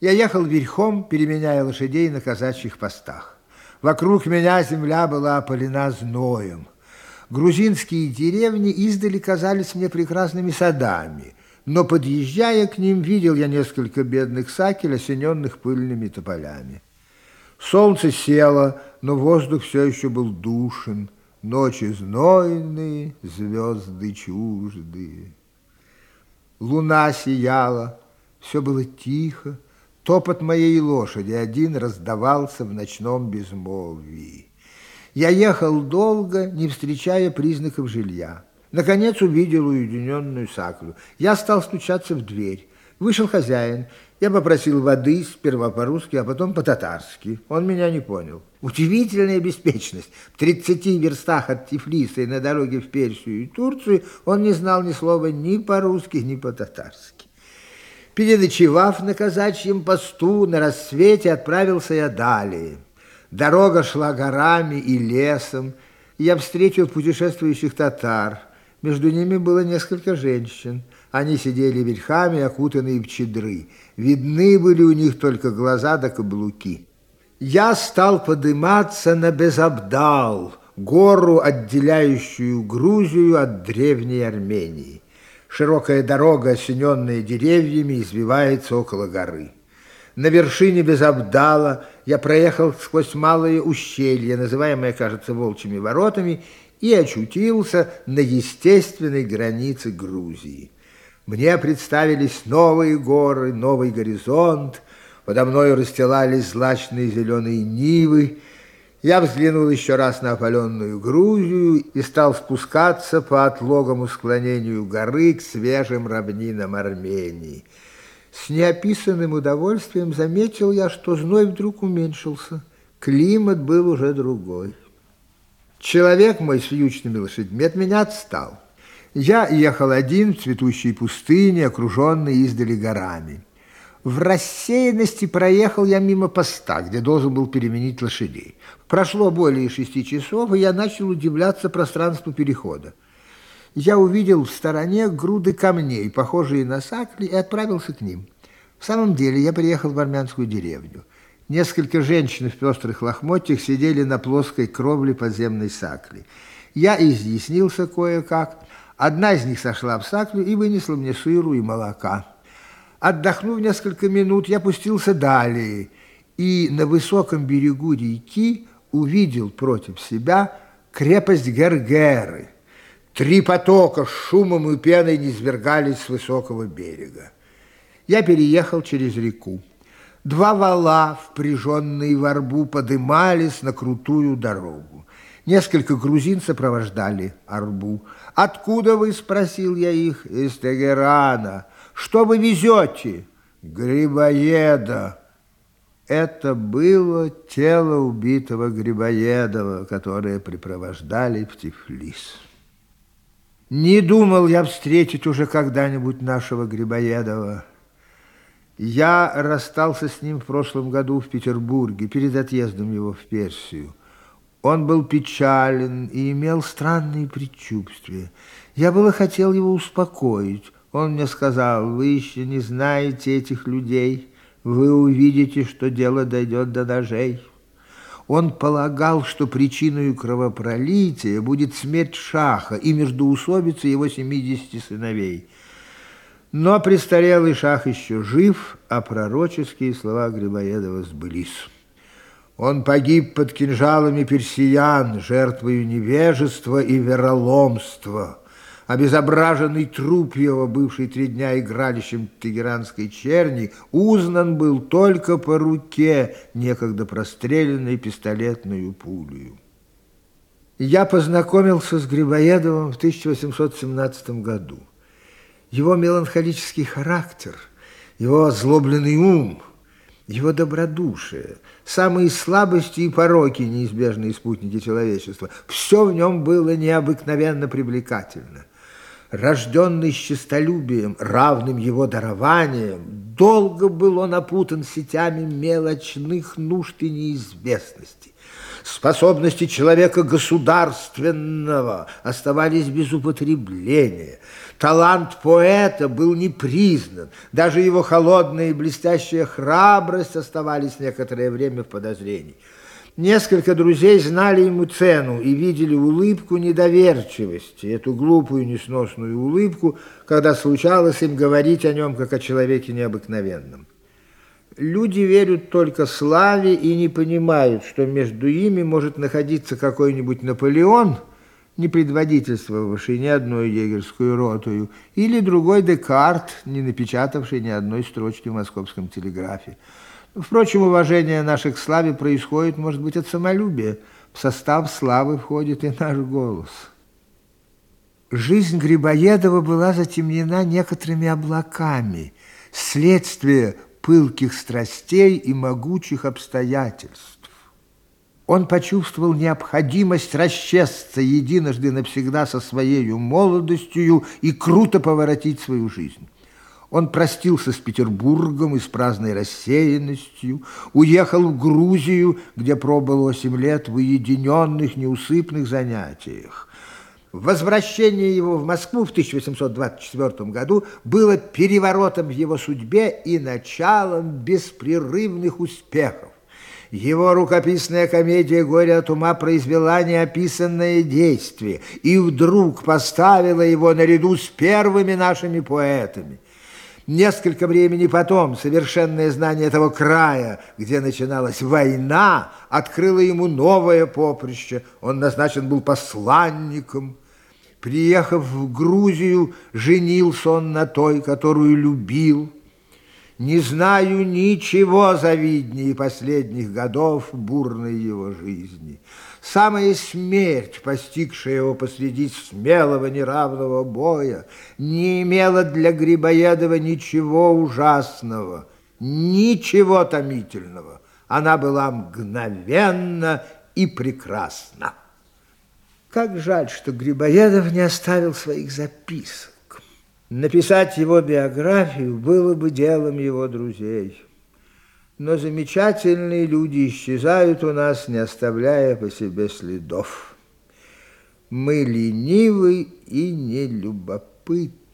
Я ехал верхом, переменяя лошадей на казачьих постах. Вокруг меня земля была опалена зноем. Грузинские деревни издали казались мне прекрасными садами, но, подъезжая к ним, видел я несколько бедных сакель, осененных пыльными тополями. Солнце село, но воздух все еще был душен, ночи знойные, звезды чуждые. Луна сияла, все было тихо, Топот моей лошади один раздавался в ночном безмолвии. Я ехал долго, не встречая признаков жилья. Наконец увидел уединенную саклю. Я стал стучаться в дверь. Вышел хозяин. Я попросил воды сперва по-русски, а потом по-татарски. Он меня не понял. Удивительная беспечность. В 30 верстах от Тифлиса и на дороге в Персию и Турцию он не знал ни слова ни по-русски, ни по-татарски. Переночевав на казачьем посту, на рассвете отправился я далее. Дорога шла горами и лесом. Я встретил путешествующих татар. Между ними было несколько женщин. Они сидели верхами, окутанные в чедры. Видны были у них только глаза да каблуки. Я стал подниматься на Безабдал, гору, отделяющую Грузию от древней Армении. Широкая дорога, осененная деревьями, извивается около горы. На вершине без обдала я проехал сквозь малое ущелье, называемое, кажется, Волчьими воротами, и очутился на естественной границе Грузии. Мне представились новые горы, новый горизонт, подо мною расстилались злачные зеленые нивы, я взглянул еще раз на опаленную Грузию и стал спускаться по отлогому склонению горы к свежим равнинам Армении. С неописанным удовольствием заметил я, что зной вдруг уменьшился. Климат был уже другой. Человек мой с вьючными лошадьми от меня отстал. Я ехал один в цветущей пустыне, окруженной издали горами. В рассеянности проехал я мимо поста, где должен был переменить лошадей. Прошло более шести часов, и я начал удивляться пространству перехода. Я увидел в стороне груды камней, похожие на сакли, и отправился к ним. В самом деле я приехал в армянскую деревню. Несколько женщин в пестрых лохмотьях сидели на плоской кровле подземной сакли. Я изъяснился кое-как. Одна из них сошла в саклю и вынесла мне сыру и молока. Отдохнув несколько минут, я пустился далее и на высоком берегу реки увидел против себя крепость Гергеры. Три потока с шумом и пеной низвергались с высокого берега. Я переехал через реку. Два вала, впряженные в арбу, подымались на крутую дорогу. Несколько грузин сопровождали арбу. «Откуда вы?» – спросил я их. «Из Тегерана». Что вы везете? Грибоеда. Это было тело убитого Грибоедова, которое припровождали в Тифлис. Не думал я встретить уже когда-нибудь нашего Грибоедова. Я расстался с ним в прошлом году в Петербурге, перед отъездом его в Персию. Он был печален и имел странные предчувствия. Я было хотел его успокоить, он мне сказал, вы еще не знаете этих людей, вы увидите, что дело дойдет до ножей. Он полагал, что причиной кровопролития будет смерть Шаха и междоусобица его семидесяти сыновей. Но престарелый Шах еще жив, а пророческие слова Грибоедова сбылись. Он погиб под кинжалами персиян, жертвою невежества и вероломства – обезображенный труп его, бывший три дня игралищем тегеранской черни, узнан был только по руке, некогда простреленной пистолетную пулею. Я познакомился с Грибоедовым в 1817 году. Его меланхолический характер, его озлобленный ум, его добродушие, самые слабости и пороки, неизбежные спутники человечества, все в нем было необыкновенно привлекательно рожденный честолюбием, равным его дарованием, долго был он опутан сетями мелочных нужд и неизвестности. способности человека государственного оставались без употребления. Талант поэта был не признан. Даже его холодная и блестящая храбрость оставались некоторое время в подозрении. Несколько друзей знали ему цену и видели улыбку недоверчивости, эту глупую несносную улыбку, когда случалось им говорить о нем как о человеке необыкновенном. Люди верят только славе и не понимают, что между ими может находиться какой-нибудь Наполеон, не предводительствовавший ни одной егерскую ротою, или другой Декарт, не напечатавший ни одной строчки в московском телеграфе. Впрочем, уважение наше к славе происходит, может быть, от самолюбия. В состав славы входит и наш голос. Жизнь Грибоедова была затемнена некоторыми облаками, следствие пылких страстей и могучих обстоятельств. Он почувствовал необходимость расчесться единожды навсегда со своей молодостью и круто поворотить свою жизнь. Он простился с Петербургом и с праздной рассеянностью, уехал в Грузию, где пробыл восемь лет в уединенных, неусыпных занятиях. Возвращение его в Москву в 1824 году было переворотом в его судьбе и началом беспрерывных успехов. Его рукописная комедия «Горе от ума» произвела неописанное действие и вдруг поставила его наряду с первыми нашими поэтами – Несколько времени потом совершенное знание этого края, где начиналась война, открыло ему новое поприще. Он назначен был посланником. Приехав в Грузию, женился он на той, которую любил. Не знаю ничего завиднее последних годов бурной его жизни. Самая смерть, постигшая его посреди смелого неравного боя, не имела для Грибоедова ничего ужасного, ничего томительного. Она была мгновенна и прекрасна. Как жаль, что Грибоедов не оставил своих записок. Написать его биографию было бы делом его друзей. Но замечательные люди исчезают у нас, не оставляя по себе следов. Мы ленивы и нелюбопытны.